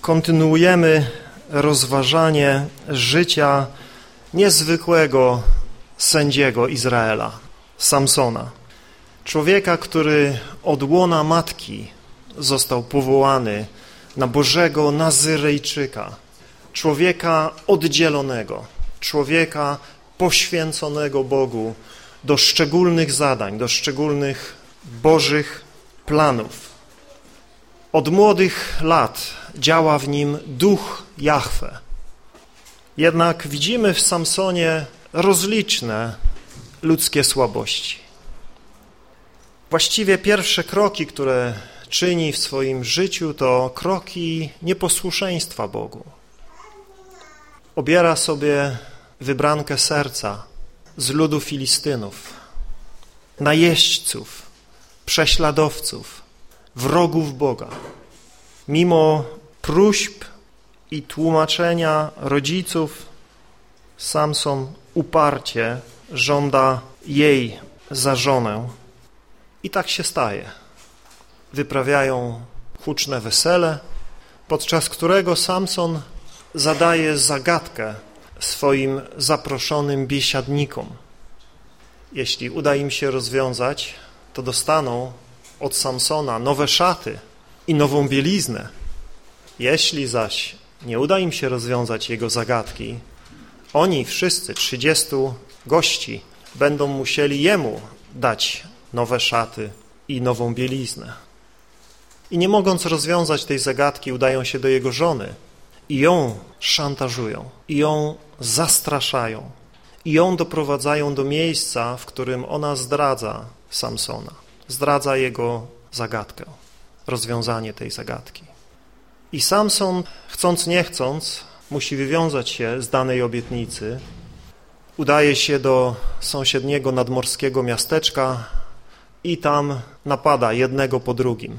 kontynuujemy rozważanie życia niezwykłego sędziego Izraela, Samsona. Człowieka, który od łona matki został powołany na Bożego Nazyrejczyka, człowieka oddzielonego, człowieka poświęconego Bogu do szczególnych zadań, do szczególnych Bożych planów. Od młodych lat działa w nim duch Jahwe. Jednak widzimy w Samsonie rozliczne ludzkie słabości. Właściwie pierwsze kroki, które czyni w swoim życiu, to kroki nieposłuszeństwa Bogu. Obiera sobie wybrankę serca z ludu Filistynów, najeźdźców, prześladowców, wrogów Boga. Mimo próśb i tłumaczenia rodziców, Samson uparcie żąda jej za żonę. I tak się staje. Wyprawiają huczne wesele, podczas którego Samson zadaje zagadkę swoim zaproszonym biesiadnikom. Jeśli uda im się rozwiązać, to dostaną od Samsona nowe szaty i nową bieliznę. Jeśli zaś nie uda im się rozwiązać jego zagadki, oni wszyscy, trzydziestu gości, będą musieli jemu dać nowe szaty i nową bieliznę. I nie mogąc rozwiązać tej zagadki, udają się do jego żony i ją szantażują, i ją zastraszają, i ją doprowadzają do miejsca, w którym ona zdradza Samsona, zdradza jego zagadkę, rozwiązanie tej zagadki. I Samson, chcąc nie chcąc, musi wywiązać się z danej obietnicy, udaje się do sąsiedniego nadmorskiego miasteczka i tam napada jednego po drugim.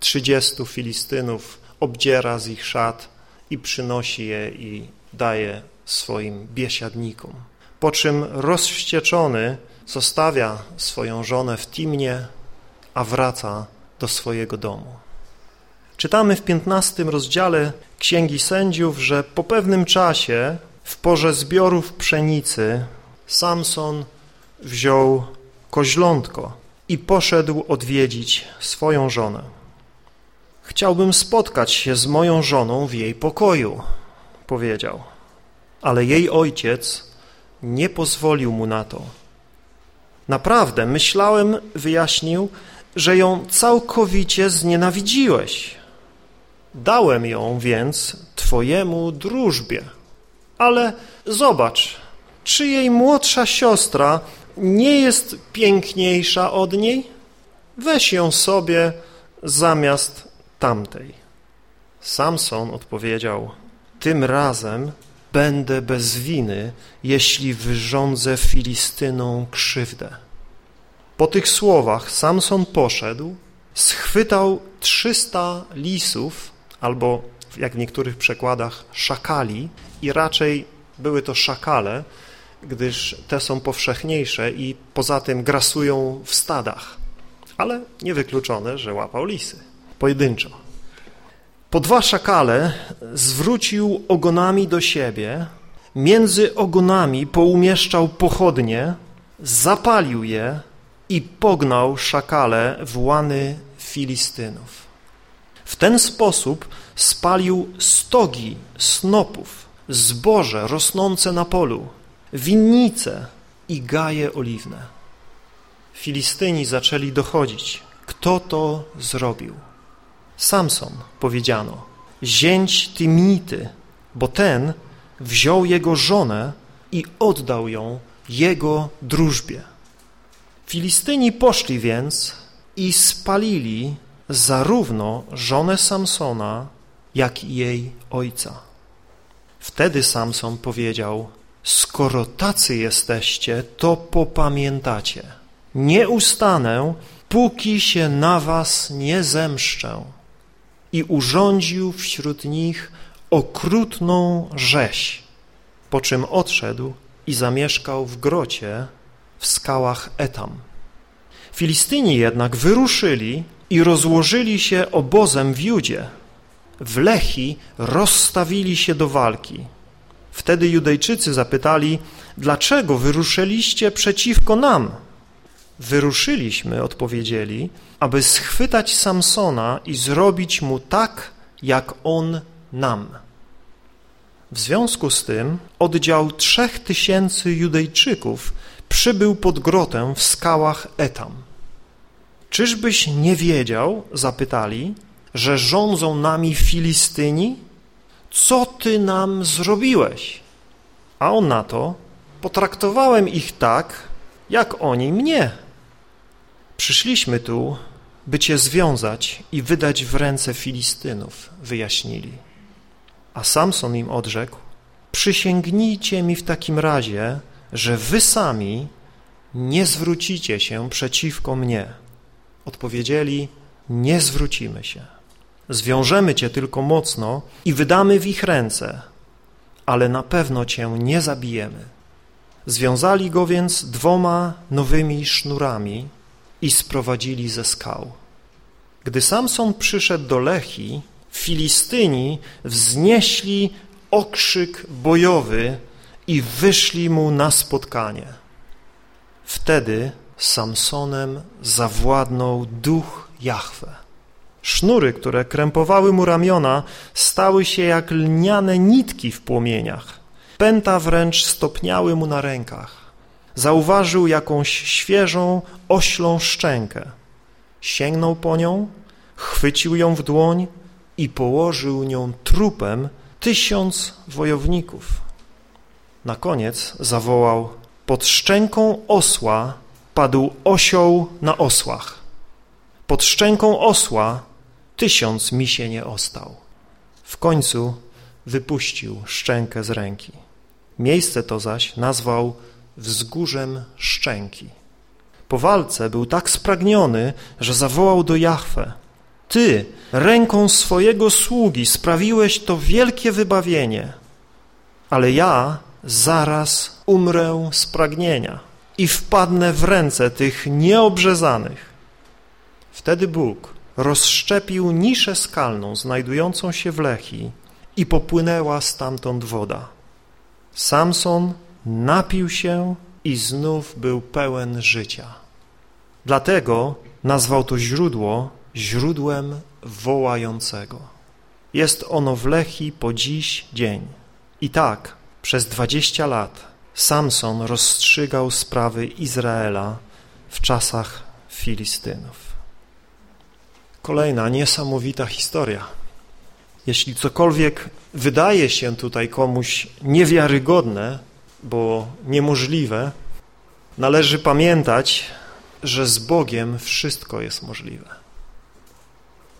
Trzydziestu Filistynów obdziera z ich szat i przynosi je i daje swoim biesiadnikom. Po czym rozwścieczony zostawia swoją żonę w Timnie, a wraca do swojego domu. Czytamy w 15 rozdziale Księgi Sędziów, że po pewnym czasie w porze zbiorów pszenicy Samson wziął koźlątko i poszedł odwiedzić swoją żonę. Chciałbym spotkać się z moją żoną w jej pokoju, powiedział, ale jej ojciec nie pozwolił mu na to. Naprawdę, myślałem, wyjaśnił, że ją całkowicie znienawidziłeś. Dałem ją więc twojemu drużbie. Ale zobacz, czy jej młodsza siostra nie jest piękniejsza od niej? Weź ją sobie zamiast tamtej. Samson odpowiedział, tym razem będę bez winy, jeśli wyrządzę Filistyną krzywdę. Po tych słowach Samson poszedł, schwytał trzysta lisów, albo jak w niektórych przekładach szakali i raczej były to szakale, gdyż te są powszechniejsze i poza tym grasują w stadach, ale niewykluczone, że łapał lisy, pojedynczo. Po dwa szakale zwrócił ogonami do siebie, między ogonami poumieszczał pochodnie, zapalił je i pognał szakale w łany Filistynów. W ten sposób spalił stogi snopów, zboże rosnące na polu, winnice i gaje oliwne. Filistyni zaczęli dochodzić, kto to zrobił. Samson, powiedziano, zięć Tymnity, bo ten wziął jego żonę i oddał ją jego drużbie. Filistyni poszli więc i spalili zarówno żonę Samsona, jak i jej ojca. Wtedy Samson powiedział, skoro tacy jesteście, to popamiętacie. Nie ustanę, póki się na was nie zemszczę. I urządził wśród nich okrutną rzeź, po czym odszedł i zamieszkał w grocie w skałach Etam. Filistyni jednak wyruszyli i rozłożyli się obozem w Judzie. w Lechi rozstawili się do walki. Wtedy Judejczycy zapytali, dlaczego wyruszyliście przeciwko nam? Wyruszyliśmy, odpowiedzieli, aby schwytać Samsona i zrobić mu tak, jak on nam. W związku z tym oddział trzech tysięcy Judejczyków przybył pod grotę w skałach Etam. Czyżbyś nie wiedział, zapytali, że rządzą nami Filistyni? Co ty nam zrobiłeś? A on na to, potraktowałem ich tak, jak oni mnie. Przyszliśmy tu, by cię związać i wydać w ręce Filistynów, wyjaśnili. A Samson im odrzekł, przysięgnijcie mi w takim razie, że wy sami nie zwrócicie się przeciwko mnie. Odpowiedzieli, nie zwrócimy się. Zwiążemy cię tylko mocno i wydamy w ich ręce, ale na pewno cię nie zabijemy. Związali go więc dwoma nowymi sznurami i sprowadzili ze skał. Gdy Samson przyszedł do Lechi, Filistyni wznieśli okrzyk bojowy i wyszli mu na spotkanie. Wtedy Samsonem zawładnął duch Jahwe. Sznury, które krępowały mu ramiona, stały się jak lniane nitki w płomieniach. Pęta wręcz stopniały mu na rękach. Zauważył jakąś świeżą, oślą szczękę. Sięgnął po nią, chwycił ją w dłoń i położył nią trupem tysiąc wojowników. Na koniec zawołał, pod szczęką osła padł osioł na osłach. Pod szczęką osła tysiąc mi się nie ostał. W końcu wypuścił szczękę z ręki. Miejsce to zaś nazwał wzgórzem szczęki. Po walce był tak spragniony, że zawołał do Jahwe. Ty ręką swojego sługi sprawiłeś to wielkie wybawienie, ale ja zaraz umrę z pragnienia i wpadnę w ręce tych nieobrzezanych. Wtedy Bóg rozszczepił niszę skalną znajdującą się w Lechi i popłynęła stamtąd woda. Samson napił się i znów był pełen życia. Dlatego nazwał to źródło źródłem wołającego. Jest ono w Lechi po dziś dzień. I tak przez dwadzieścia lat Samson rozstrzygał sprawy Izraela w czasach Filistynów. Kolejna niesamowita historia. Jeśli cokolwiek wydaje się tutaj komuś niewiarygodne, bo niemożliwe, należy pamiętać, że z Bogiem wszystko jest możliwe.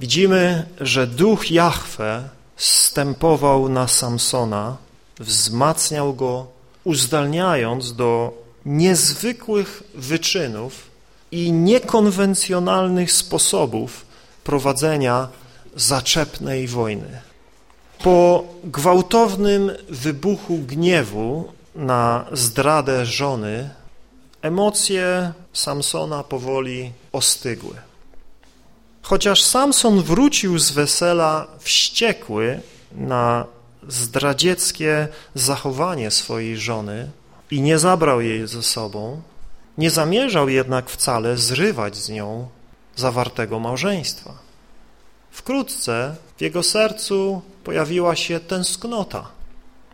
Widzimy, że duch Jahwe stępował na Samsona, wzmacniał go, uzdalniając do niezwykłych wyczynów i niekonwencjonalnych sposobów prowadzenia zaczepnej wojny. Po gwałtownym wybuchu gniewu na zdradę żony emocje Samsona powoli ostygły. Chociaż Samson wrócił z wesela wściekły na zdradzieckie zachowanie swojej żony i nie zabrał jej ze sobą, nie zamierzał jednak wcale zrywać z nią zawartego małżeństwa. Wkrótce w jego sercu pojawiła się tęsknota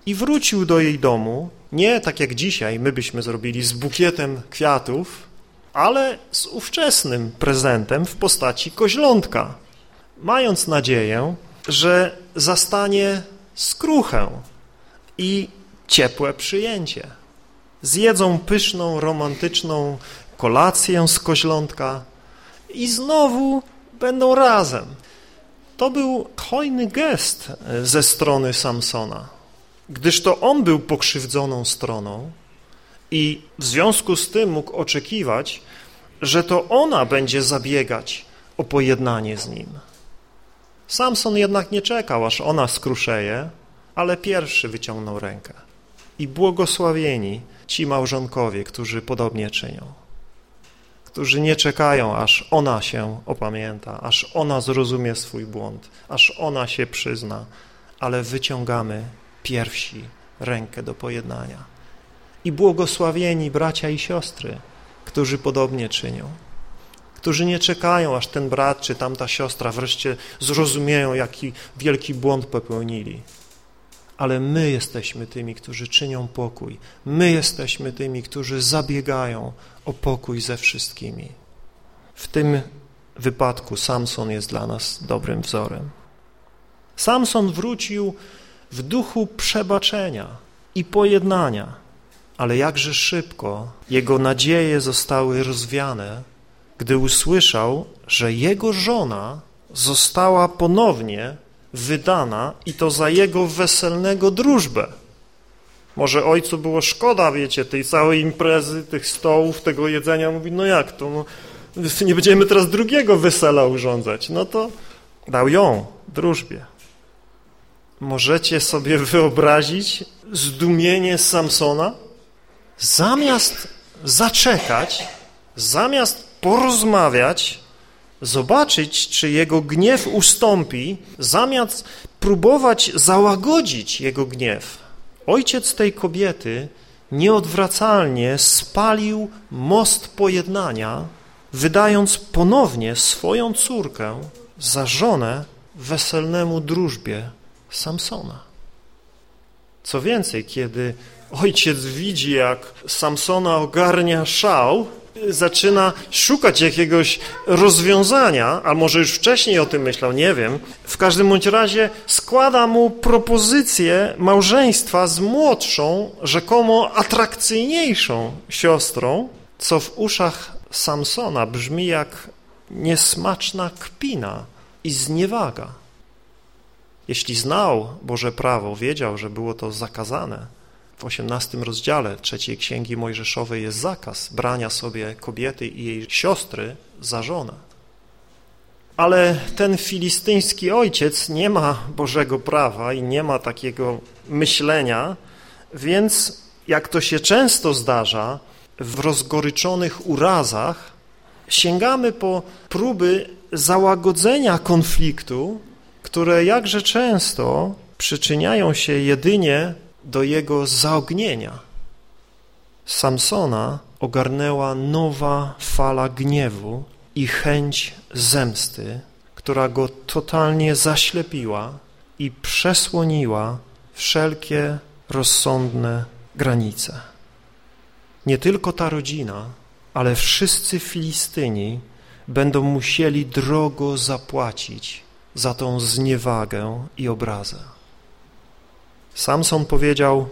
i wrócił do jej domu, nie tak jak dzisiaj my byśmy zrobili z bukietem kwiatów, ale z ówczesnym prezentem w postaci koźlątka, mając nadzieję, że zastanie skruchę i ciepłe przyjęcie. Zjedzą pyszną, romantyczną kolację z koźlątka i znowu będą razem. To był hojny gest ze strony Samsona, gdyż to on był pokrzywdzoną stroną i w związku z tym mógł oczekiwać, że to ona będzie zabiegać o pojednanie z nim. Samson jednak nie czekał, aż ona skruszeje, ale pierwszy wyciągnął rękę. I błogosławieni ci małżonkowie, którzy podobnie czynią. którzy nie czekają, aż ona się opamięta, aż ona zrozumie swój błąd, aż ona się przyzna, ale wyciągamy pierwsi rękę do pojednania. I błogosławieni bracia i siostry, którzy podobnie czynią, którzy nie czekają, aż ten brat czy tamta siostra wreszcie zrozumieją, jaki wielki błąd popełnili, ale my jesteśmy tymi, którzy czynią pokój. My jesteśmy tymi, którzy zabiegają o pokój ze wszystkimi. W tym wypadku Samson jest dla nas dobrym wzorem. Samson wrócił w duchu przebaczenia i pojednania, ale jakże szybko jego nadzieje zostały rozwiane, gdy usłyszał, że jego żona została ponownie wydana i to za jego weselnego drużbę. Może ojcu było szkoda, wiecie, tej całej imprezy, tych stołów, tego jedzenia. Mówi, no jak to, no, nie będziemy teraz drugiego wesela urządzać. No to dał ją drużbie. Możecie sobie wyobrazić zdumienie Samsona? Zamiast zaczekać, zamiast porozmawiać, zobaczyć, czy jego gniew ustąpi, zamiast próbować załagodzić jego gniew. Ojciec tej kobiety nieodwracalnie spalił most pojednania, wydając ponownie swoją córkę za żonę weselnemu drużbie Samsona. Co więcej, kiedy ojciec widzi, jak Samsona ogarnia szał, zaczyna szukać jakiegoś rozwiązania, a może już wcześniej o tym myślał, nie wiem. W każdym bądź razie składa mu propozycję małżeństwa z młodszą, rzekomo atrakcyjniejszą siostrą, co w uszach Samsona brzmi jak niesmaczna kpina i zniewaga. Jeśli znał Boże prawo, wiedział, że było to zakazane, w osiemnastym rozdziale trzeciej Księgi Mojżeszowej jest zakaz brania sobie kobiety i jej siostry za żonę. Ale ten filistyński ojciec nie ma Bożego prawa i nie ma takiego myślenia, więc jak to się często zdarza, w rozgoryczonych urazach sięgamy po próby załagodzenia konfliktu, które jakże często przyczyniają się jedynie do jego zaognienia. Samsona ogarnęła nowa fala gniewu i chęć zemsty, która go totalnie zaślepiła i przesłoniła wszelkie rozsądne granice. Nie tylko ta rodzina, ale wszyscy Filistyni będą musieli drogo zapłacić za tą zniewagę i obrazę. Samson powiedział,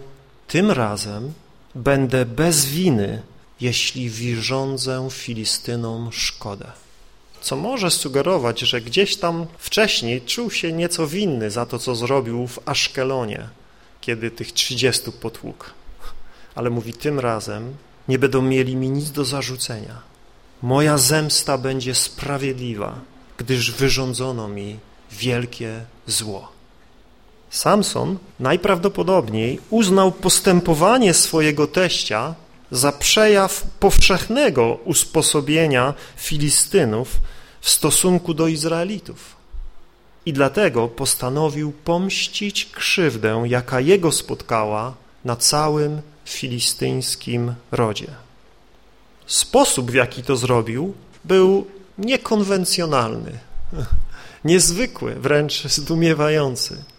tym razem będę bez winy, jeśli wyrządzę Filistynom szkodę. Co może sugerować, że gdzieś tam wcześniej czuł się nieco winny za to, co zrobił w Aszkelonie, kiedy tych trzydziestu potłukł. Ale mówi, tym razem nie będą mieli mi nic do zarzucenia. Moja zemsta będzie sprawiedliwa, gdyż wyrządzono mi wielkie zło. Samson najprawdopodobniej uznał postępowanie swojego teścia za przejaw powszechnego usposobienia Filistynów w stosunku do Izraelitów. I dlatego postanowił pomścić krzywdę, jaka jego spotkała na całym filistyńskim rodzie. Sposób, w jaki to zrobił, był niekonwencjonalny, niezwykły, wręcz zdumiewający.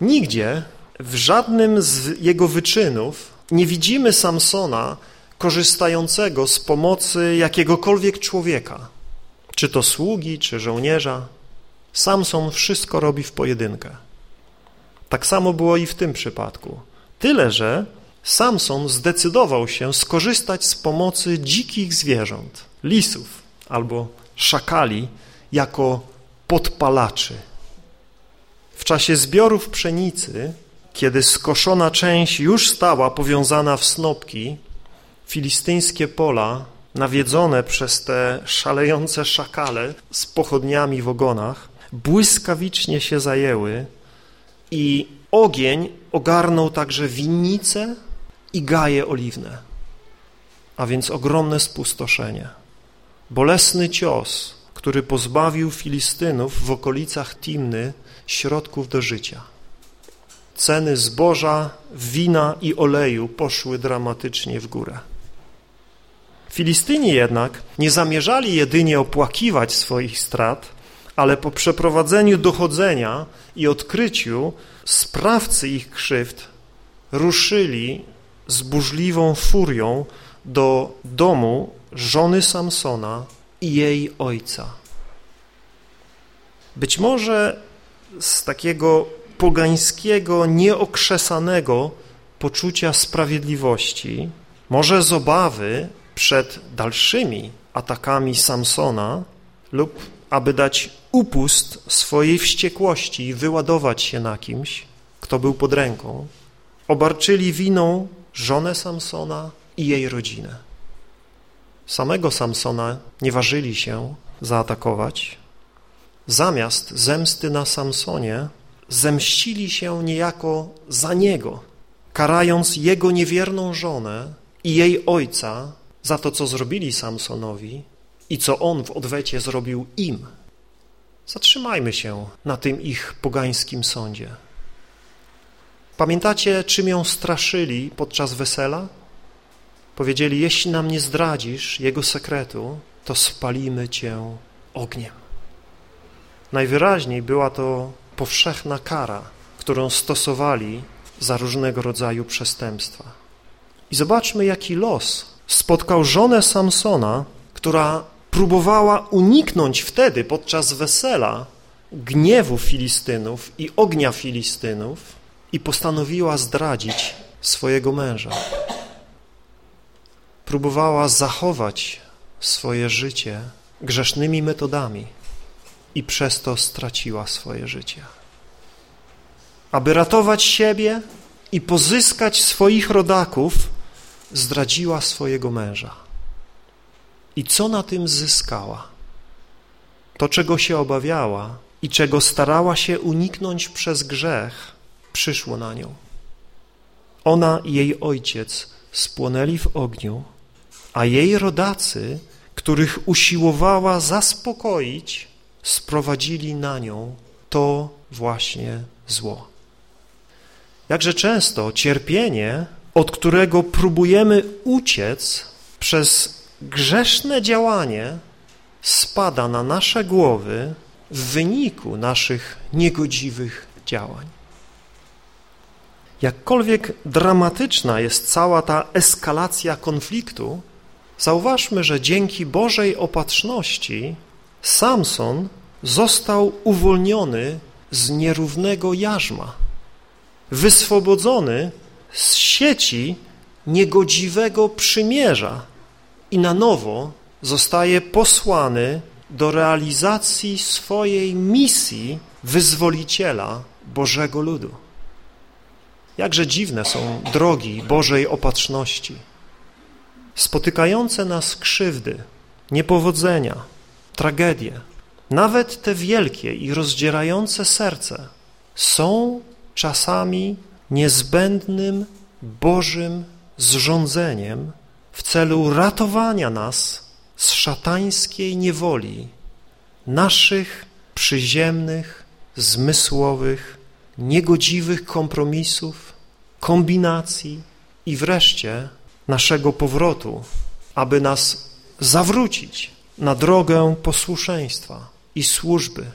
Nigdzie, w żadnym z jego wyczynów nie widzimy Samsona korzystającego z pomocy jakiegokolwiek człowieka, czy to sługi, czy żołnierza. Samson wszystko robi w pojedynkę. Tak samo było i w tym przypadku. Tyle, że Samson zdecydował się skorzystać z pomocy dzikich zwierząt, lisów albo szakali jako podpalaczy. W czasie zbiorów pszenicy, kiedy skoszona część już stała powiązana w snopki, filistyńskie pola, nawiedzone przez te szalejące szakale z pochodniami w ogonach, błyskawicznie się zajęły i ogień ogarnął także winnice i gaje oliwne, a więc ogromne spustoszenie. bolesny cios, który pozbawił Filistynów w okolicach Timny środków do życia. Ceny zboża, wina i oleju poszły dramatycznie w górę. Filistyni jednak nie zamierzali jedynie opłakiwać swoich strat, ale po przeprowadzeniu dochodzenia i odkryciu sprawcy ich krzywd ruszyli z burzliwą furią do domu żony Samsona i jej ojca. Być może z takiego pogańskiego, nieokrzesanego poczucia sprawiedliwości, może z obawy przed dalszymi atakami Samsona lub aby dać upust swojej wściekłości i wyładować się na kimś, kto był pod ręką, obarczyli winą żonę Samsona i jej rodzinę. Samego Samsona nie ważyli się zaatakować. Zamiast zemsty na Samsonie zemścili się niejako za niego, karając jego niewierną żonę i jej ojca za to, co zrobili Samsonowi i co on w odwecie zrobił im. Zatrzymajmy się na tym ich pogańskim sądzie. Pamiętacie, czym ją straszyli podczas wesela? Powiedzieli, jeśli nam nie zdradzisz jego sekretu, to spalimy cię ogniem. Najwyraźniej była to powszechna kara, którą stosowali za różnego rodzaju przestępstwa. I zobaczmy, jaki los spotkał żonę Samsona, która próbowała uniknąć wtedy podczas wesela gniewu Filistynów i ognia Filistynów i postanowiła zdradzić swojego męża. Próbowała zachować swoje życie grzesznymi metodami i przez to straciła swoje życie. Aby ratować siebie i pozyskać swoich rodaków, zdradziła swojego męża. I co na tym zyskała? To, czego się obawiała i czego starała się uniknąć przez grzech, przyszło na nią. Ona i jej ojciec spłonęli w ogniu, a jej rodacy, których usiłowała zaspokoić, sprowadzili na nią to właśnie zło. Jakże często cierpienie, od którego próbujemy uciec przez grzeszne działanie, spada na nasze głowy w wyniku naszych niegodziwych działań. Jakkolwiek dramatyczna jest cała ta eskalacja konfliktu, zauważmy, że dzięki Bożej opatrzności Samson został uwolniony z nierównego jarzma, wyswobodzony z sieci niegodziwego przymierza i na nowo zostaje posłany do realizacji swojej misji wyzwoliciela Bożego ludu. Jakże dziwne są drogi Bożej opatrzności, spotykające nas krzywdy, niepowodzenia, tragedie, nawet te wielkie i rozdzierające serce są czasami niezbędnym Bożym zrządzeniem w celu ratowania nas z szatańskiej niewoli, naszych przyziemnych, zmysłowych, niegodziwych kompromisów, kombinacji i wreszcie naszego powrotu, aby nas zawrócić na drogę posłuszeństwa i służby.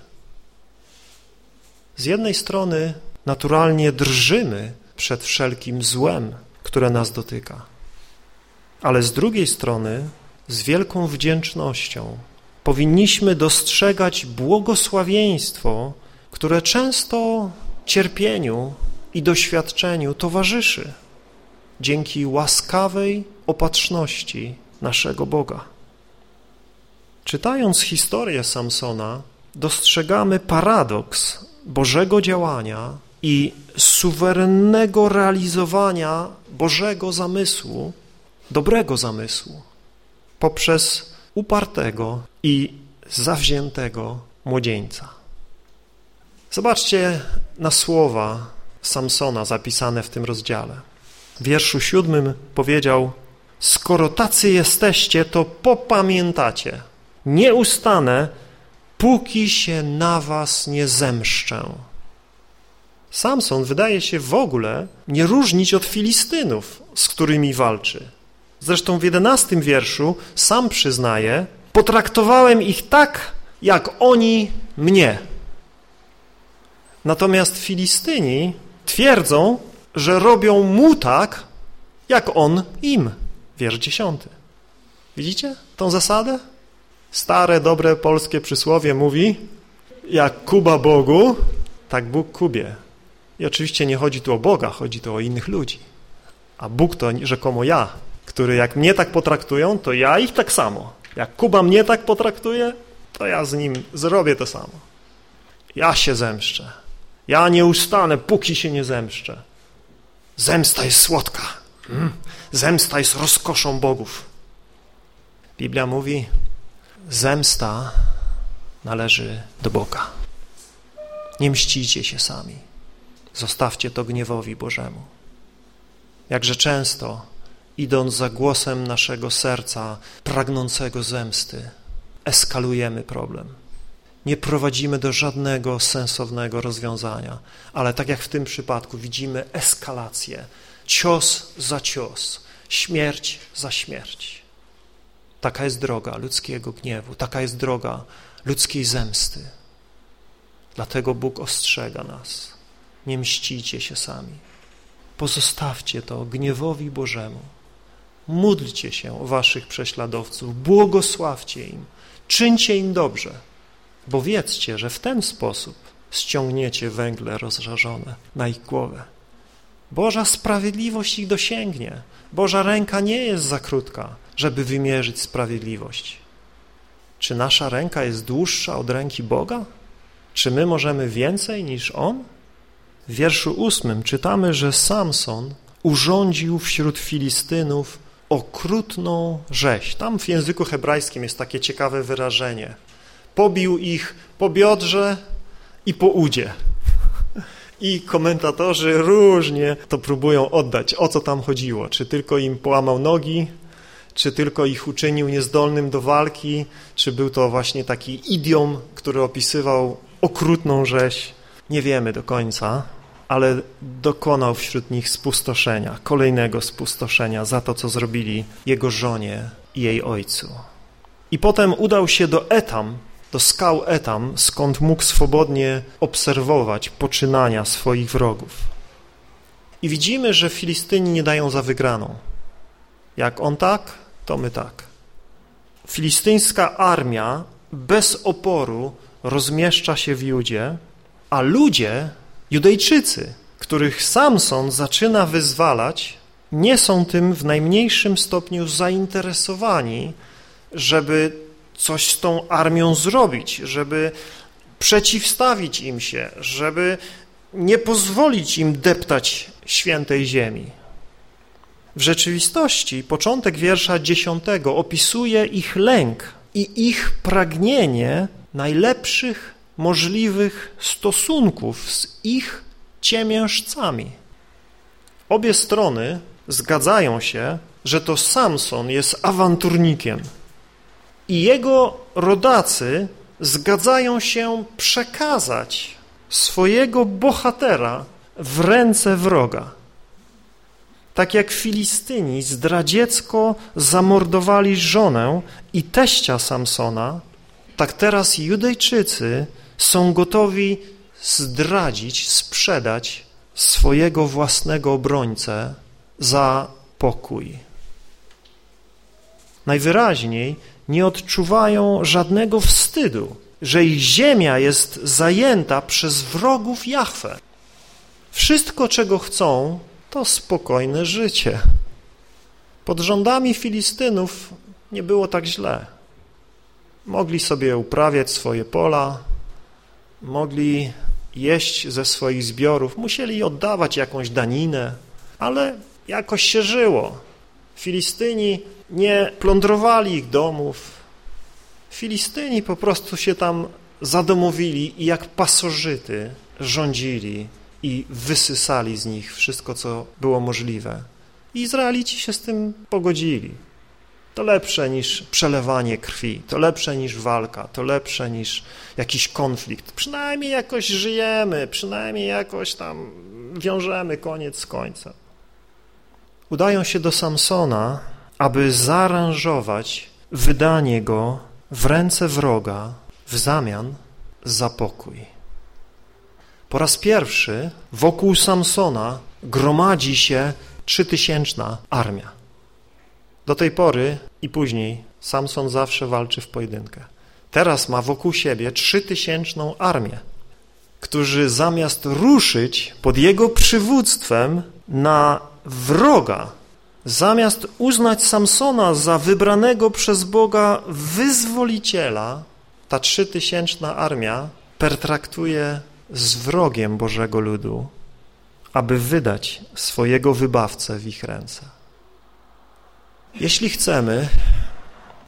Z jednej strony naturalnie drżymy przed wszelkim złem, które nas dotyka, ale z drugiej strony z wielką wdzięcznością powinniśmy dostrzegać błogosławieństwo, które często cierpieniu i doświadczeniu towarzyszy dzięki łaskawej opatrzności naszego Boga. Czytając historię Samsona, dostrzegamy paradoks Bożego działania i suwerennego realizowania Bożego zamysłu, dobrego zamysłu, poprzez upartego i zawziętego młodzieńca. Zobaczcie na słowa Samsona zapisane w tym rozdziale. W wierszu siódmym powiedział, skoro tacy jesteście, to popamiętacie, nie ustanę, póki się na was nie zemszczę. Samson wydaje się w ogóle nie różnić od Filistynów, z którymi walczy. Zresztą w jedenastym wierszu sam przyznaje, potraktowałem ich tak, jak oni mnie. Natomiast Filistyni twierdzą, że robią mu tak, jak on im. Wiersz dziesiąty. Widzicie tą zasadę? Stare, dobre polskie przysłowie mówi, jak Kuba Bogu, tak Bóg Kubie. I oczywiście nie chodzi tu o Boga, chodzi tu o innych ludzi. A Bóg to rzekomo ja, który jak mnie tak potraktują, to ja ich tak samo. Jak Kuba mnie tak potraktuje, to ja z nim zrobię to samo. Ja się zemszczę. Ja nie ustanę, póki się nie zemszczę. Zemsta jest słodka. Hmm? Zemsta jest rozkoszą bogów. Biblia mówi, zemsta należy do Boga. Nie mścicie się sami. Zostawcie to gniewowi Bożemu. Jakże często, idąc za głosem naszego serca pragnącego zemsty, eskalujemy problem. Nie prowadzimy do żadnego sensownego rozwiązania, ale tak jak w tym przypadku widzimy eskalację, cios za cios, śmierć za śmierć. Taka jest droga ludzkiego gniewu, taka jest droga ludzkiej zemsty. Dlatego Bóg ostrzega nas. Nie mścicie się sami. Pozostawcie to gniewowi Bożemu. Módlcie się o waszych prześladowców, błogosławcie im, czyńcie im dobrze, bo wiedzcie, że w ten sposób ściągniecie węgle rozżarzone na ich głowę. Boża sprawiedliwość ich dosięgnie. Boża ręka nie jest za krótka, żeby wymierzyć sprawiedliwość. Czy nasza ręka jest dłuższa od ręki Boga? Czy my możemy więcej niż On? W wierszu ósmym czytamy, że Samson urządził wśród Filistynów okrutną rzeź. Tam w języku hebrajskim jest takie ciekawe wyrażenie. Pobił ich po biodrze i po udzie. I komentatorzy różnie to próbują oddać, o co tam chodziło. Czy tylko im połamał nogi, czy tylko ich uczynił niezdolnym do walki, czy był to właśnie taki idiom, który opisywał okrutną rzeź. Nie wiemy do końca, ale dokonał wśród nich spustoszenia, kolejnego spustoszenia za to, co zrobili jego żonie i jej ojcu. I potem udał się do Etam, do skał Etam, skąd mógł swobodnie obserwować poczynania swoich wrogów. I widzimy, że Filistyni nie dają za wygraną. Jak on tak, to my tak. Filistyńska armia bez oporu rozmieszcza się w Judzie, a ludzie, Judejczycy, których Samson zaczyna wyzwalać, nie są tym w najmniejszym stopniu zainteresowani, żeby coś z tą armią zrobić, żeby przeciwstawić im się, żeby nie pozwolić im deptać świętej ziemi. W rzeczywistości początek wiersza dziesiątego opisuje ich lęk i ich pragnienie najlepszych możliwych stosunków z ich ciemiężcami. Obie strony zgadzają się, że to Samson jest awanturnikiem i jego rodacy zgadzają się przekazać swojego bohatera w ręce wroga. Tak jak Filistyni zdradziecko zamordowali żonę i teścia Samsona, tak teraz Judejczycy są gotowi zdradzić, sprzedać swojego własnego obrońcę za pokój. Najwyraźniej nie odczuwają żadnego wstydu, że ich ziemia jest zajęta przez wrogów Jahwe. Wszystko, czego chcą, to spokojne życie. Pod rządami Filistynów nie było tak źle. Mogli sobie uprawiać swoje pola, mogli jeść ze swoich zbiorów, musieli oddawać jakąś daninę, ale jakoś się żyło. Filistyni nie plądrowali ich domów. Filistyni po prostu się tam zadomowili i jak pasożyty rządzili i wysysali z nich wszystko, co było możliwe. I Izraelici się z tym pogodzili. To lepsze niż przelewanie krwi, to lepsze niż walka, to lepsze niż jakiś konflikt. Przynajmniej jakoś żyjemy, przynajmniej jakoś tam wiążemy koniec z końcem. Udają się do Samsona, aby zaaranżować wydanie go w ręce wroga w zamian za pokój. Po raz pierwszy wokół Samsona gromadzi się trzytysięczna armia. Do tej pory i później Samson zawsze walczy w pojedynkę. Teraz ma wokół siebie trzytysięczną armię, którzy zamiast ruszyć pod jego przywództwem na wroga, zamiast uznać Samsona za wybranego przez Boga wyzwoliciela, ta trzytysięczna armia pertraktuje z wrogiem Bożego ludu, aby wydać swojego wybawcę w ich ręce. Jeśli chcemy,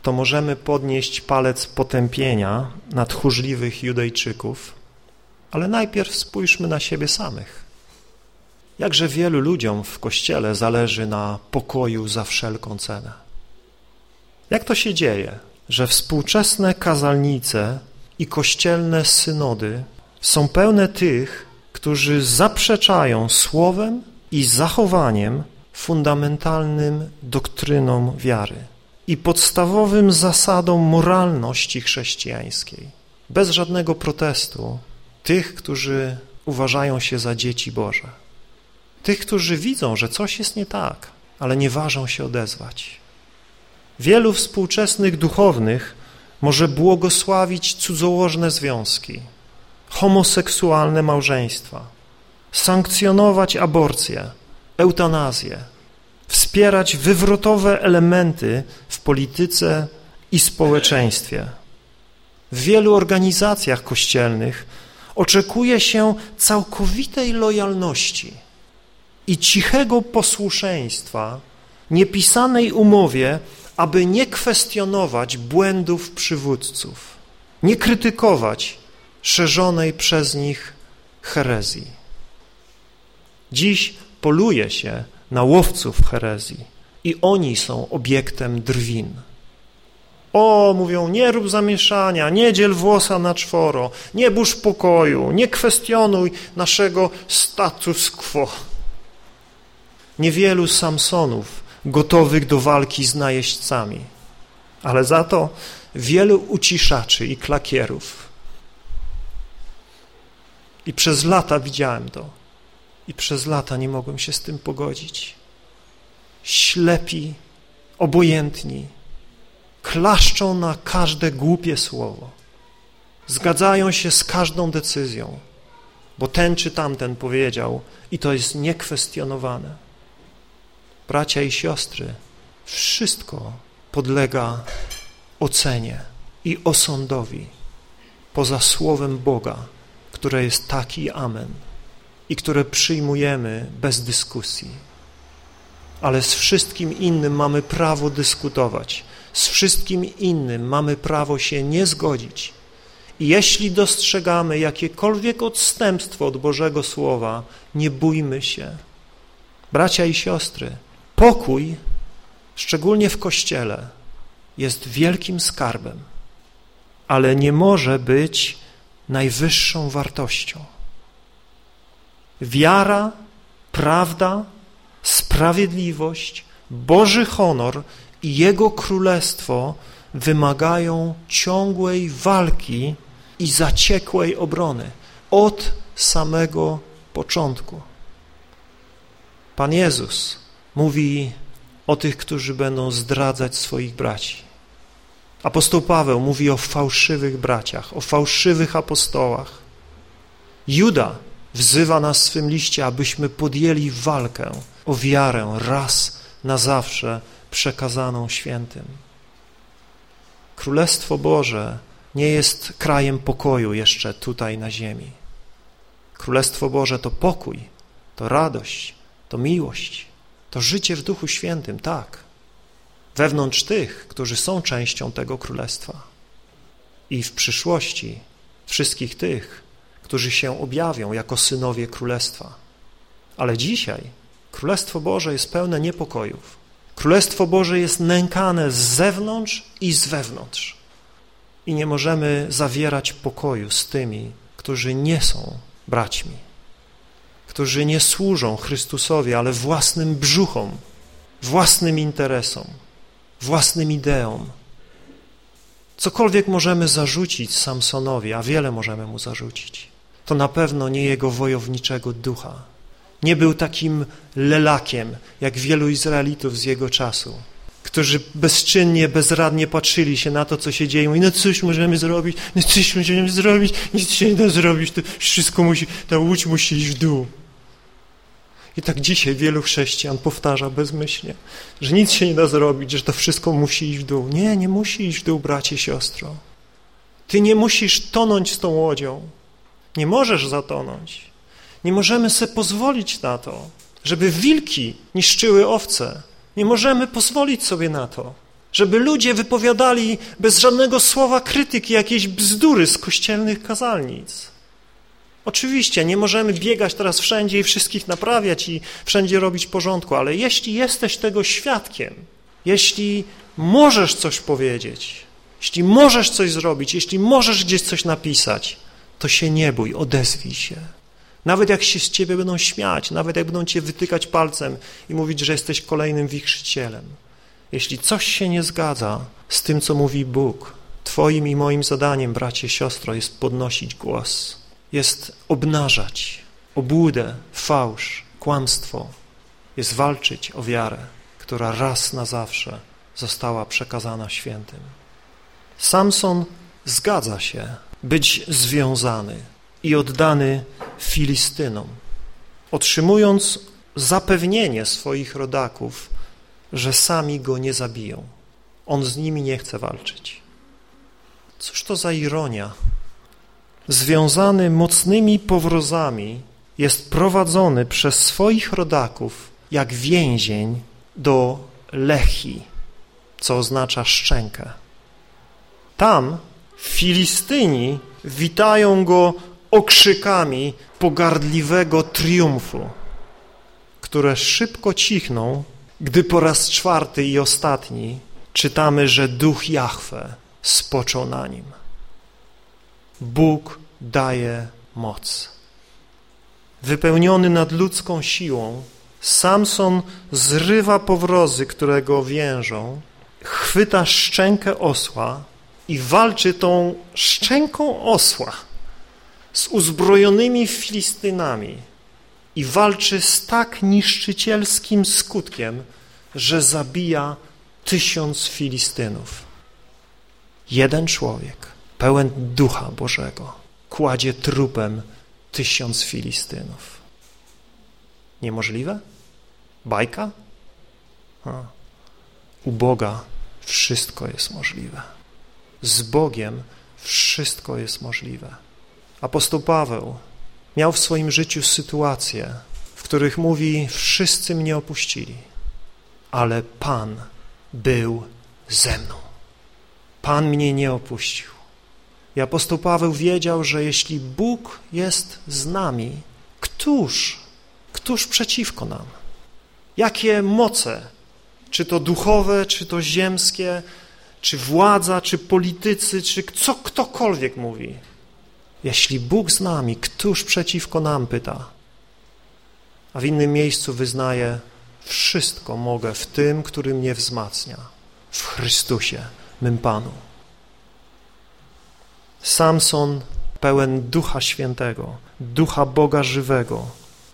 to możemy podnieść palec potępienia na tchórzliwych Judejczyków, ale najpierw spójrzmy na siebie samych. Jakże wielu ludziom w Kościele zależy na pokoju za wszelką cenę. Jak to się dzieje, że współczesne kazalnice i kościelne synody są pełne tych, którzy zaprzeczają słowem i zachowaniem fundamentalnym doktrynom wiary i podstawowym zasadom moralności chrześcijańskiej. Bez żadnego protestu tych, którzy uważają się za dzieci Boże. Tych, którzy widzą, że coś jest nie tak, ale nie ważą się odezwać. Wielu współczesnych duchownych może błogosławić cudzołożne związki, homoseksualne małżeństwa, sankcjonować aborcję, eutanazję, wspierać wywrotowe elementy w polityce i społeczeństwie. W wielu organizacjach kościelnych oczekuje się całkowitej lojalności i cichego posłuszeństwa niepisanej umowie, aby nie kwestionować błędów przywódców, nie krytykować szerzonej przez nich herezji. Dziś poluje się na łowców herezji i oni są obiektem drwin. O, mówią, nie rób zamieszania, nie dziel włosa na czworo, nie burz pokoju, nie kwestionuj naszego status quo. Niewielu Samsonów gotowych do walki z najeźdźcami, ale za to wielu uciszaczy i klakierów. I przez lata widziałem to. I przez lata nie mogłem się z tym pogodzić. Ślepi, obojętni, klaszczą na każde głupie słowo. Zgadzają się z każdą decyzją, bo ten czy tamten powiedział i to jest niekwestionowane. Bracia i siostry, wszystko podlega ocenie i osądowi poza słowem Boga, które jest taki amen i które przyjmujemy bez dyskusji. Ale z wszystkim innym mamy prawo dyskutować, z wszystkim innym mamy prawo się nie zgodzić. I jeśli dostrzegamy jakiekolwiek odstępstwo od Bożego Słowa, nie bójmy się. Bracia i siostry, pokój, szczególnie w Kościele, jest wielkim skarbem, ale nie może być najwyższą wartością. Wiara, prawda, sprawiedliwość, Boży honor i Jego Królestwo wymagają ciągłej walki i zaciekłej obrony od samego początku. Pan Jezus mówi o tych, którzy będą zdradzać swoich braci. Apostoł Paweł mówi o fałszywych braciach, o fałszywych apostołach. Juda wzywa nas w swym liście, abyśmy podjęli walkę o wiarę raz na zawsze przekazaną świętym. Królestwo Boże nie jest krajem pokoju jeszcze tutaj na ziemi. Królestwo Boże to pokój, to radość, to miłość, to życie w Duchu Świętym, tak, wewnątrz tych, którzy są częścią tego Królestwa i w przyszłości wszystkich tych, którzy się objawią jako synowie Królestwa. Ale dzisiaj Królestwo Boże jest pełne niepokojów, Królestwo Boże jest nękane z zewnątrz i z wewnątrz. I nie możemy zawierać pokoju z tymi, którzy nie są braćmi, którzy nie służą Chrystusowi, ale własnym brzuchom, własnym interesom, własnym ideom. Cokolwiek możemy zarzucić Samsonowi, a wiele możemy mu zarzucić, to na pewno nie jego wojowniczego ducha. Nie był takim lelakiem, jak wielu Izraelitów z jego czasu, którzy bezczynnie, bezradnie patrzyli się na to, co się dzieje i no coś możemy zrobić, no coś możemy zrobić, nic się nie da zrobić, to wszystko musi, ta łódź musi iść w dół. I tak dzisiaj wielu chrześcijan powtarza bezmyślnie, że nic się nie da zrobić, że to wszystko musi iść w dół. Nie, nie musi iść w dół, bracie, siostro. Ty nie musisz tonąć z tą łodzią. Nie możesz zatonąć. Nie możemy sobie pozwolić na to, żeby wilki niszczyły owce. Nie możemy pozwolić sobie na to, żeby ludzie wypowiadali bez żadnego słowa krytyki jakieś bzdury z kościelnych kazalnic. Oczywiście nie możemy biegać teraz wszędzie i wszystkich naprawiać i wszędzie robić porządku, ale jeśli jesteś tego świadkiem, jeśli możesz coś powiedzieć, jeśli możesz coś zrobić, jeśli możesz gdzieś coś napisać, to się nie bój, odezwij się. Nawet jak się z ciebie będą śmiać, nawet jak będą cię wytykać palcem i mówić, że jesteś kolejnym wichrzycielem. Jeśli coś się nie zgadza z tym, co mówi Bóg, twoim i moim zadaniem, bracie, siostro, jest podnosić głos jest obnażać obłudę, fałsz, kłamstwo, jest walczyć o wiarę, która raz na zawsze została przekazana świętym. Samson zgadza się być związany i oddany Filistynom, otrzymując zapewnienie swoich rodaków, że sami go nie zabiją. On z nimi nie chce walczyć. Cóż to za ironia, związany mocnymi powrozami, jest prowadzony przez swoich rodaków jak więzień do Lechi, co oznacza szczękę. Tam Filistyni witają go okrzykami pogardliwego triumfu, które szybko cichną, gdy po raz czwarty i ostatni czytamy, że duch Jahwe spoczął na nim. Bóg daje moc. Wypełniony nadludzką siłą, Samson zrywa powrozy, które go więżą, chwyta szczękę osła i walczy tą szczęką osła z uzbrojonymi Filistynami i walczy z tak niszczycielskim skutkiem, że zabija tysiąc Filistynów. Jeden człowiek pełen ducha Bożego, kładzie trupem tysiąc Filistynów. Niemożliwe? Bajka? U Boga wszystko jest możliwe. Z Bogiem wszystko jest możliwe. Apostoł Paweł miał w swoim życiu sytuacje, w których mówi, wszyscy mnie opuścili, ale Pan był ze mną. Pan mnie nie opuścił. I apostoł Paweł wiedział, że jeśli Bóg jest z nami, któż, któż przeciwko nam? Jakie moce, czy to duchowe, czy to ziemskie, czy władza, czy politycy, czy co ktokolwiek mówi. Jeśli Bóg z nami, któż przeciwko nam, pyta. A w innym miejscu wyznaje, wszystko mogę w tym, który mnie wzmacnia, w Chrystusie, mym Panu. Samson, pełen Ducha Świętego, Ducha Boga żywego,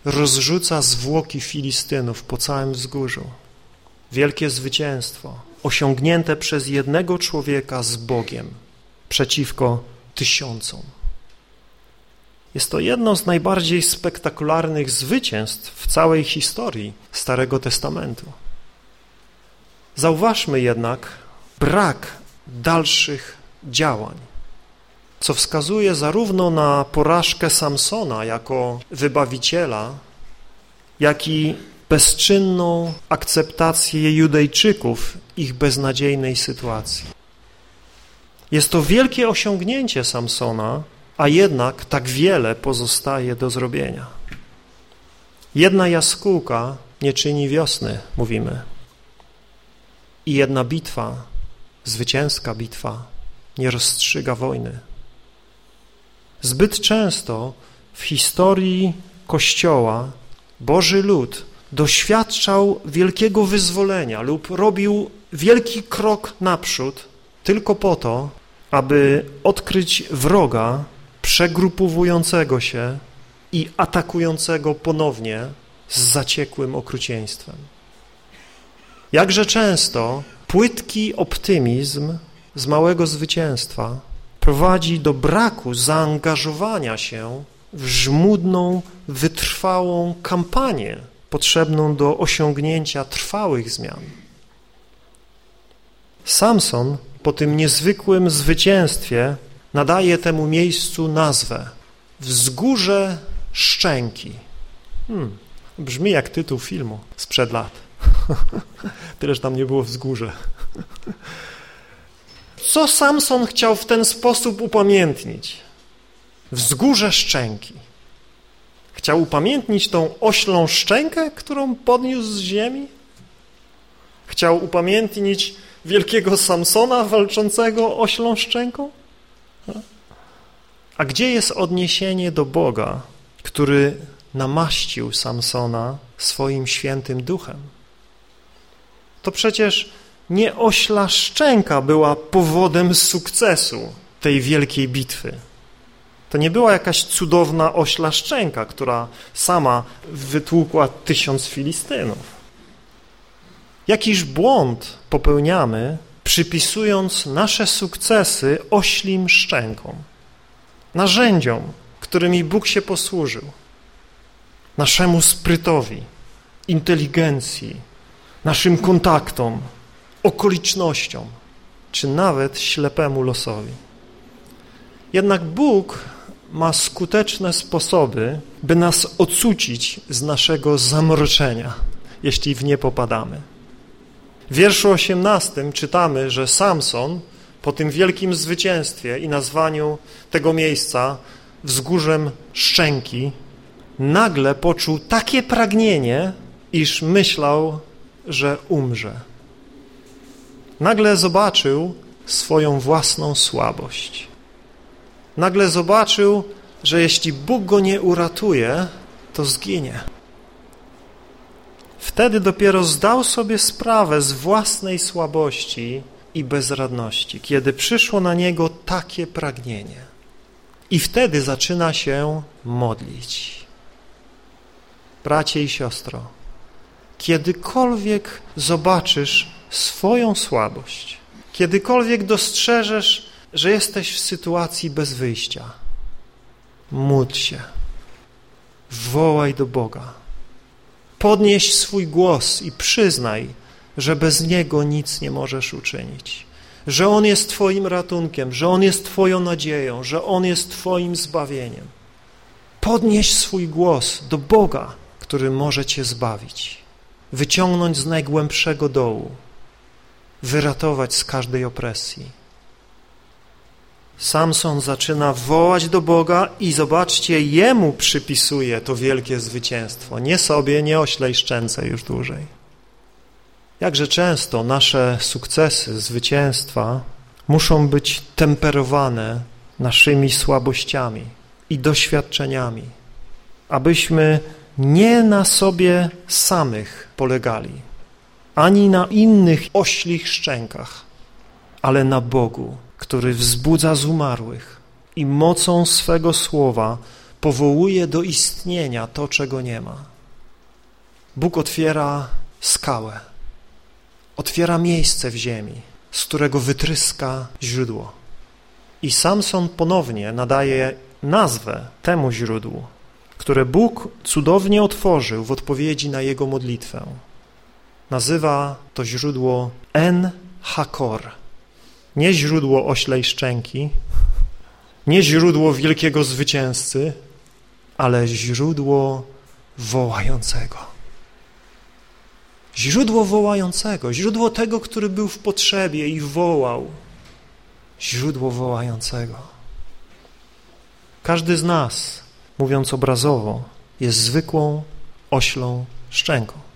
rozrzuca zwłoki Filistynów po całym wzgórzu. Wielkie zwycięstwo, osiągnięte przez jednego człowieka z Bogiem przeciwko tysiącom. Jest to jedno z najbardziej spektakularnych zwycięstw w całej historii Starego Testamentu. Zauważmy jednak brak dalszych działań co wskazuje zarówno na porażkę Samsona jako wybawiciela, jak i bezczynną akceptację Judejczyków ich beznadziejnej sytuacji. Jest to wielkie osiągnięcie Samsona, a jednak tak wiele pozostaje do zrobienia. Jedna jaskółka nie czyni wiosny, mówimy. I jedna bitwa, zwycięska bitwa, nie rozstrzyga wojny. Zbyt często w historii Kościoła Boży lud doświadczał wielkiego wyzwolenia lub robił wielki krok naprzód tylko po to, aby odkryć wroga przegrupowującego się i atakującego ponownie z zaciekłym okrucieństwem. Jakże często płytki optymizm z małego zwycięstwa prowadzi do braku zaangażowania się w żmudną, wytrwałą kampanię potrzebną do osiągnięcia trwałych zmian. Samson po tym niezwykłym zwycięstwie nadaje temu miejscu nazwę Wzgórze Szczęki. Hmm, brzmi jak tytuł filmu sprzed lat. Tyle, że tam nie było wzgórze. Co Samson chciał w ten sposób upamiętnić? Wzgórze Szczęki. Chciał upamiętnić tą oślą szczękę, którą podniósł z ziemi? Chciał upamiętnić wielkiego Samsona walczącego oślą szczęką? A gdzie jest odniesienie do Boga, który namaścił Samsona swoim świętym duchem? To przecież nie ośla szczęka była powodem sukcesu tej wielkiej bitwy. To nie była jakaś cudowna ośla szczęka, która sama wytłukła tysiąc Filistynów. Jakiż błąd popełniamy, przypisując nasze sukcesy oślim szczękom, narzędziom, którymi Bóg się posłużył, naszemu sprytowi, inteligencji, naszym kontaktom, okolicznościom, czy nawet ślepemu losowi. Jednak Bóg ma skuteczne sposoby, by nas ocucić z naszego zamroczenia, jeśli w nie popadamy. W wierszu 18 czytamy, że Samson po tym wielkim zwycięstwie i nazwaniu tego miejsca wzgórzem szczęki nagle poczuł takie pragnienie, iż myślał, że umrze. Nagle zobaczył swoją własną słabość. Nagle zobaczył, że jeśli Bóg go nie uratuje, to zginie. Wtedy dopiero zdał sobie sprawę z własnej słabości i bezradności, kiedy przyszło na niego takie pragnienie. I wtedy zaczyna się modlić. Bracie i siostro, kiedykolwiek zobaczysz swoją słabość, kiedykolwiek dostrzeżesz, że jesteś w sytuacji bez wyjścia, módl się, wołaj do Boga, Podnieś swój głos i przyznaj, że bez Niego nic nie możesz uczynić, że On jest Twoim ratunkiem, że On jest Twoją nadzieją, że On jest Twoim zbawieniem. Podnieś swój głos do Boga, który może Cię zbawić, wyciągnąć z najgłębszego dołu, wyratować z każdej opresji. Samson zaczyna wołać do Boga i zobaczcie, jemu przypisuje to wielkie zwycięstwo, nie sobie, nie oślej szczęce już dłużej. Jakże często nasze sukcesy, zwycięstwa muszą być temperowane naszymi słabościami i doświadczeniami, abyśmy nie na sobie samych polegali, ani na innych oślich szczękach, ale na Bogu, który wzbudza z umarłych i mocą swego słowa powołuje do istnienia to, czego nie ma. Bóg otwiera skałę, otwiera miejsce w ziemi, z którego wytryska źródło. I Samson ponownie nadaje nazwę temu źródłu, które Bóg cudownie otworzył w odpowiedzi na jego modlitwę. Nazywa to źródło En Hakor, nie źródło oślej szczęki, nie źródło wielkiego zwycięzcy, ale źródło wołającego. Źródło wołającego, źródło tego, który był w potrzebie i wołał. Źródło wołającego. Każdy z nas, mówiąc obrazowo, jest zwykłą oślą szczęką.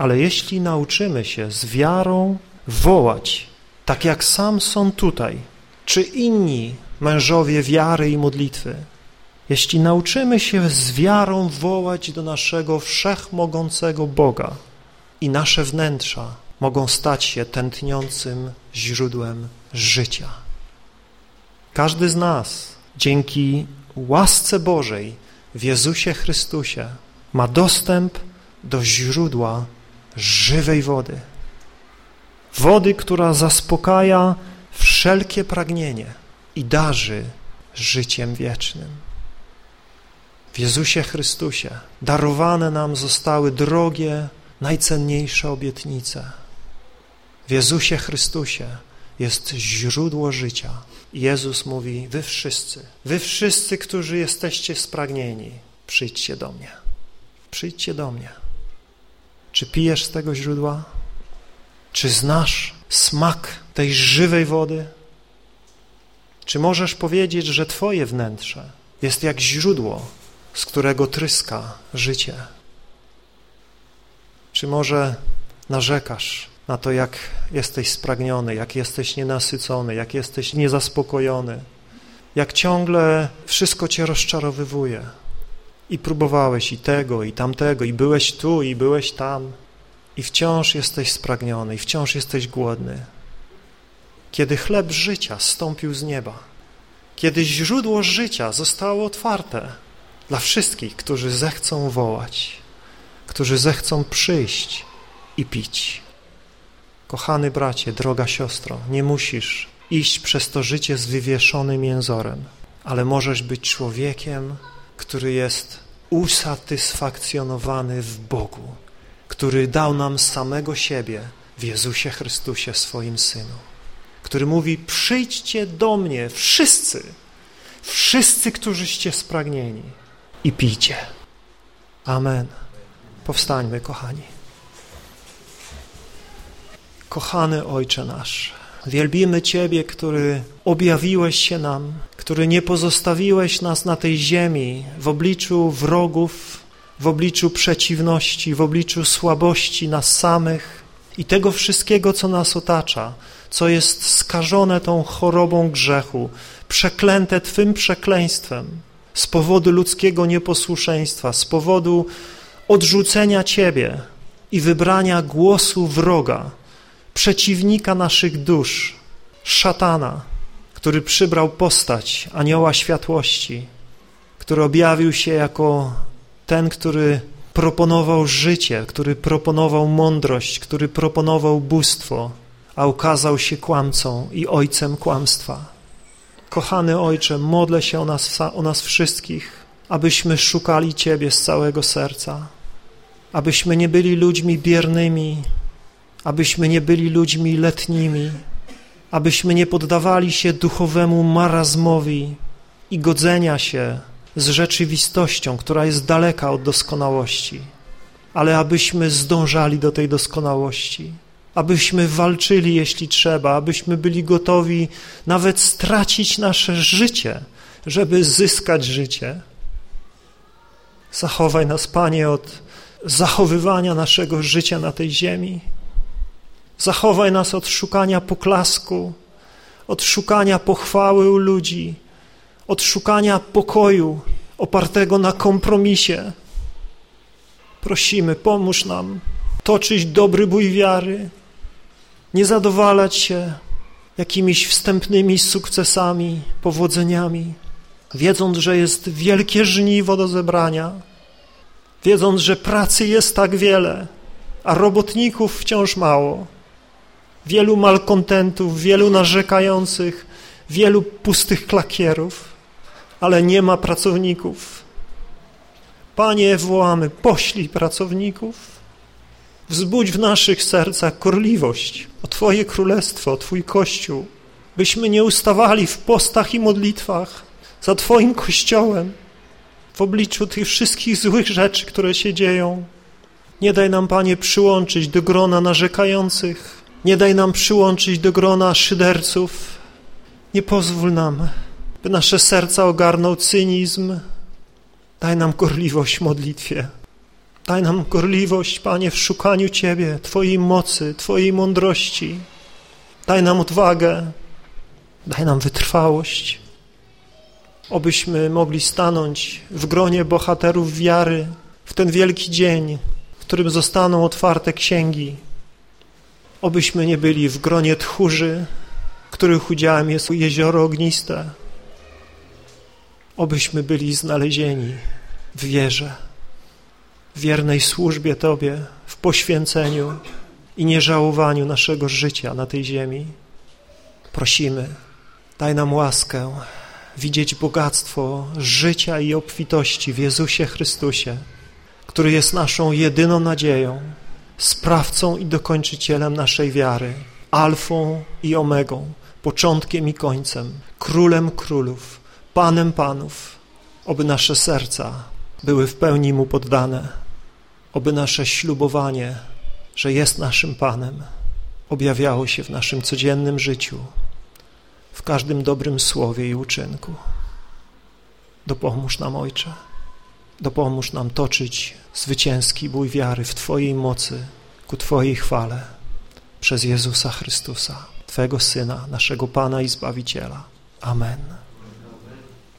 Ale jeśli nauczymy się z wiarą wołać, tak jak sam są tutaj, czy inni mężowie wiary i modlitwy, jeśli nauczymy się z wiarą wołać do naszego wszechmogącego Boga i nasze wnętrza mogą stać się tętniącym źródłem życia. Każdy z nas dzięki łasce Bożej w Jezusie Chrystusie ma dostęp do źródła żywej wody. Wody, która zaspokaja wszelkie pragnienie i darzy życiem wiecznym. W Jezusie Chrystusie darowane nam zostały drogie, najcenniejsze obietnice. W Jezusie Chrystusie jest źródło życia. Jezus mówi, wy wszyscy, wy wszyscy, którzy jesteście spragnieni, przyjdźcie do mnie. Przyjdźcie do mnie. Czy pijesz z tego źródła? Czy znasz smak tej żywej wody? Czy możesz powiedzieć, że twoje wnętrze jest jak źródło, z którego tryska życie? Czy może narzekasz na to, jak jesteś spragniony, jak jesteś nienasycony, jak jesteś niezaspokojony, jak ciągle wszystko cię rozczarowywuje i próbowałeś i tego, i tamtego, i byłeś tu, i byłeś tam i wciąż jesteś spragniony, i wciąż jesteś głodny. Kiedy chleb życia stąpił z nieba, kiedy źródło życia zostało otwarte dla wszystkich, którzy zechcą wołać, którzy zechcą przyjść i pić. Kochany bracie, droga siostro, nie musisz iść przez to życie z wywieszonym jęzorem, ale możesz być człowiekiem, który jest usatysfakcjonowany w Bogu, który dał nam samego siebie w Jezusie Chrystusie, swoim Synu, który mówi, przyjdźcie do mnie wszyscy, wszyscy, którzyście spragnieni i pijcie. Amen. Powstańmy, kochani. Kochany Ojcze nasz, wielbimy Ciebie, który objawiłeś się nam, który nie pozostawiłeś nas na tej ziemi w obliczu wrogów, w obliczu przeciwności, w obliczu słabości nas samych i tego wszystkiego, co nas otacza, co jest skażone tą chorobą grzechu, przeklęte Twym przekleństwem z powodu ludzkiego nieposłuszeństwa, z powodu odrzucenia Ciebie i wybrania głosu wroga, przeciwnika naszych dusz, szatana, który przybrał postać anioła światłości, który objawił się jako ten, który proponował życie, który proponował mądrość, który proponował bóstwo, a ukazał się kłamcą i ojcem kłamstwa. Kochany Ojcze, modlę się o nas, o nas wszystkich, abyśmy szukali Ciebie z całego serca, abyśmy nie byli ludźmi biernymi, abyśmy nie byli ludźmi letnimi, abyśmy nie poddawali się duchowemu marazmowi i godzenia się z rzeczywistością, która jest daleka od doskonałości, ale abyśmy zdążali do tej doskonałości, abyśmy walczyli, jeśli trzeba, abyśmy byli gotowi nawet stracić nasze życie, żeby zyskać życie. Zachowaj nas, Panie, od zachowywania naszego życia na tej ziemi. Zachowaj nas od szukania poklasku, od szukania pochwały u ludzi, od szukania pokoju opartego na kompromisie. Prosimy, pomóż nam toczyć dobry bój wiary, nie zadowalać się jakimiś wstępnymi sukcesami, powodzeniami, wiedząc, że jest wielkie żniwo do zebrania, wiedząc, że pracy jest tak wiele, a robotników wciąż mało wielu malkontentów, wielu narzekających, wielu pustych klakierów, ale nie ma pracowników. Panie, wołamy, poślij pracowników, wzbudź w naszych sercach korliwość o Twoje królestwo, o Twój Kościół, byśmy nie ustawali w postach i modlitwach za Twoim Kościołem w obliczu tych wszystkich złych rzeczy, które się dzieją. Nie daj nam, Panie, przyłączyć do grona narzekających, nie daj nam przyłączyć do grona szyderców. Nie pozwól nam, by nasze serca ogarnął cynizm. Daj nam gorliwość w modlitwie. Daj nam gorliwość, Panie, w szukaniu Ciebie, Twojej mocy, Twojej mądrości. Daj nam odwagę, daj nam wytrwałość, obyśmy mogli stanąć w gronie bohaterów wiary w ten wielki dzień, w którym zostaną otwarte księgi. Obyśmy nie byli w gronie tchórzy, których udziałem jest jezioro ogniste. Obyśmy byli znalezieni w wierze, w wiernej służbie Tobie, w poświęceniu i nieżałowaniu naszego życia na tej ziemi. Prosimy, daj nam łaskę widzieć bogactwo życia i obfitości w Jezusie Chrystusie, który jest naszą jedyną nadzieją, sprawcą i dokończycielem naszej wiary, alfą i omegą, początkiem i końcem, królem królów, panem panów, oby nasze serca były w pełni Mu poddane, oby nasze ślubowanie, że jest naszym Panem, objawiało się w naszym codziennym życiu, w każdym dobrym słowie i uczynku. Dopomóż nam, Ojcze, dopomóż nam toczyć zwycięski bój wiary w Twojej mocy, ku Twojej chwale, przez Jezusa Chrystusa, Twego Syna, naszego Pana i Zbawiciela. Amen.